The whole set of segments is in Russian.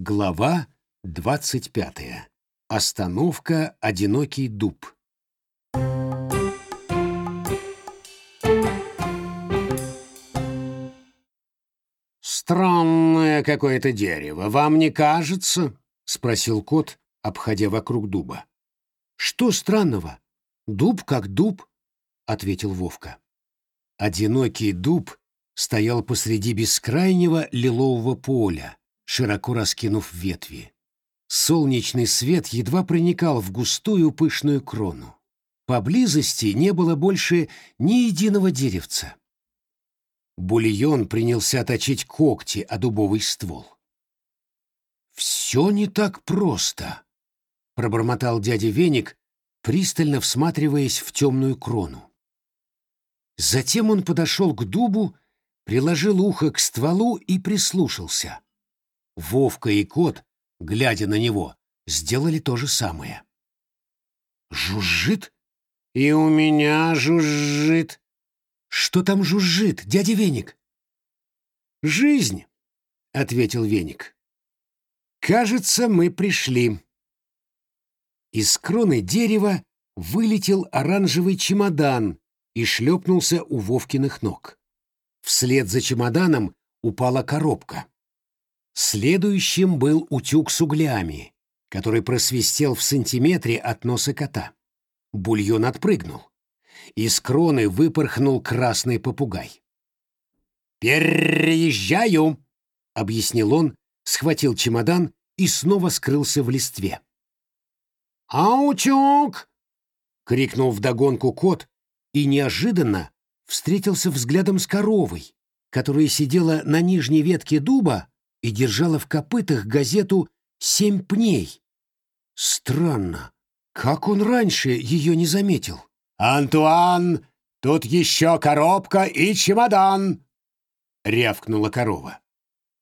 Глава двадцать пятая. Остановка «Одинокий дуб». «Странное какое-то дерево, вам не кажется?» — спросил кот, обходя вокруг дуба. «Что странного? Дуб как дуб», — ответил Вовка. Одинокий дуб стоял посреди бескрайнего лилового поля, широко раскинув ветви. Солнечный свет едва проникал в густую пышную крону. Поблизости не было больше ни единого деревца. Бульон принялся точить когти о дубовый ствол. «Все не так просто», — пробормотал дядя Веник, пристально всматриваясь в темную крону. Затем он подошел к дубу, приложил ухо к стволу и прислушался. Вовка и кот, глядя на него, сделали то же самое. «Жужжит? И у меня жужжит!» «Что там жужжит, дядя Веник?» «Жизнь», — ответил Веник. «Кажется, мы пришли». Из кроны дерева вылетел оранжевый чемодан и шлепнулся у Вовкиных ног. Вслед за чемоданом упала коробка. Следующим был утюг с углями, который просвистел в сантиметре от носа кота. Бульон отпрыгнул. Из кроны выпорхнул красный попугай. «Переезжаю!» — объяснил он, схватил чемодан и снова скрылся в листве. «Аутюг!» — крикнул вдогонку кот и неожиданно встретился взглядом с коровой, которая сидела на нижней ветке дуба и держала в копытах газету «Семь пней». Странно, как он раньше ее не заметил? «Антуан, тут еще коробка и чемодан!» — рявкнула корова.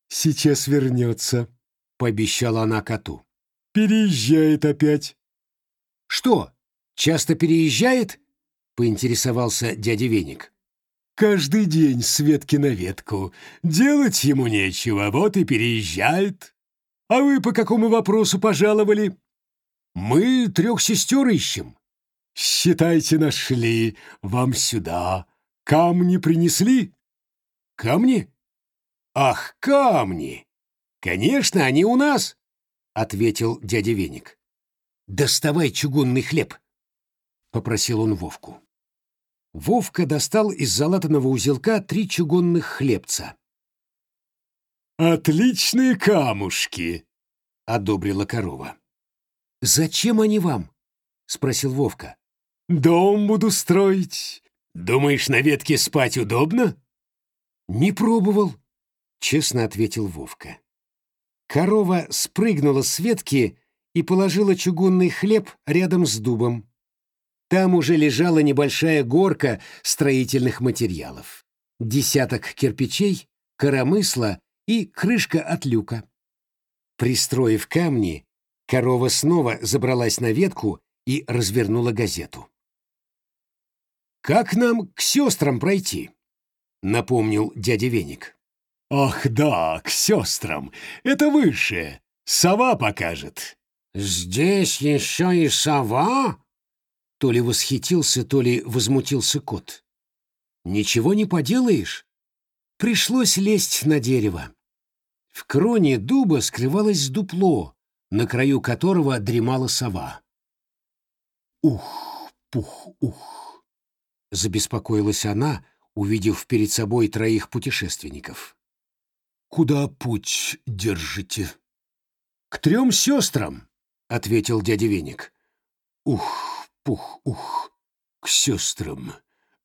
«Сейчас вернется», — пообещала она коту. «Переезжает опять». «Что, часто переезжает?» поинтересовался дядя Веник. Каждый день с ветки на ветку. Делать ему нечего, вот и переезжает. А вы по какому вопросу пожаловали? Мы трех сестер ищем. Считайте, нашли. Вам сюда. Камни принесли? Камни? Ах, камни! Конечно, они у нас, ответил дядя Веник. Доставай чугунный хлеб, попросил он Вовку. Вовка достал из залатанного узелка три чугунных хлебца. «Отличные камушки!» — одобрила корова. «Зачем они вам?» — спросил Вовка. «Дом буду строить. Думаешь, на ветке спать удобно?» «Не пробовал», — честно ответил Вовка. Корова спрыгнула с ветки и положила чугунный хлеб рядом с дубом. Там уже лежала небольшая горка строительных материалов. Десяток кирпичей, коромысла и крышка от люка. Пристроив камни, корова снова забралась на ветку и развернула газету. «Как нам к сестрам пройти?» — напомнил дядя Веник. «Ах да, к сестрам. Это выше. Сова покажет». «Здесь еще и сова?» То ли восхитился, то ли возмутился кот. Ничего не поделаешь. Пришлось лезть на дерево. В кроне дуба скрывалось дупло, на краю которого дремала сова. «Ух, пух, ух!» — забеспокоилась она, увидев перед собой троих путешественников. «Куда путь держите?» «К трем сестрам», — ответил дядя Веник. «Ух!» Пух-ух, к сестрам.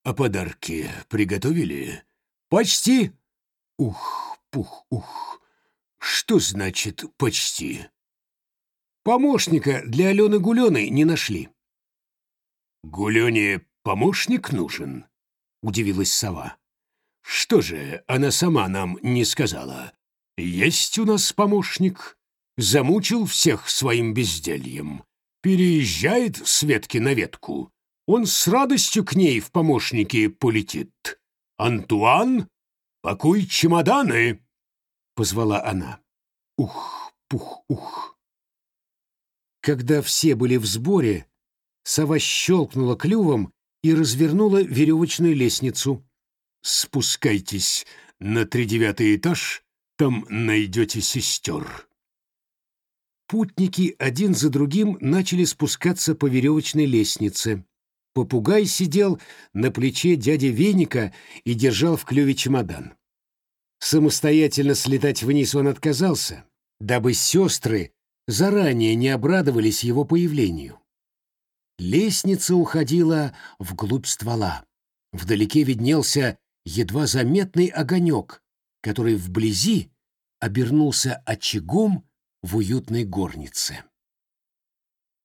А подарки приготовили? Почти. Ух, пух-ух. Что значит «почти»? Помощника для Алены Гулены не нашли. Гулене помощник нужен? Удивилась сова. Что же, она сама нам не сказала. Есть у нас помощник. Замучил всех своим бездельем переезжает с ветки на ветку, он с радостью к ней в помощники полетит. «Антуан, пакуй чемоданы!» — позвала она. «Ух, пух-ух. Когда все были в сборе, сова щелкнула клювом и развернула веревочную лестницу. «Спускайтесь на тридевятый этаж, там найдете сестер». Путники один за другим начали спускаться по веревочной лестнице. Попугай сидел на плече дяди Веника и держал в клюве чемодан. Самостоятельно слетать вниз он отказался, дабы сестры заранее не обрадовались его появлению. Лестница уходила вглубь ствола. Вдалеке виднелся едва заметный огонек, который вблизи обернулся очагом в уютной горнице.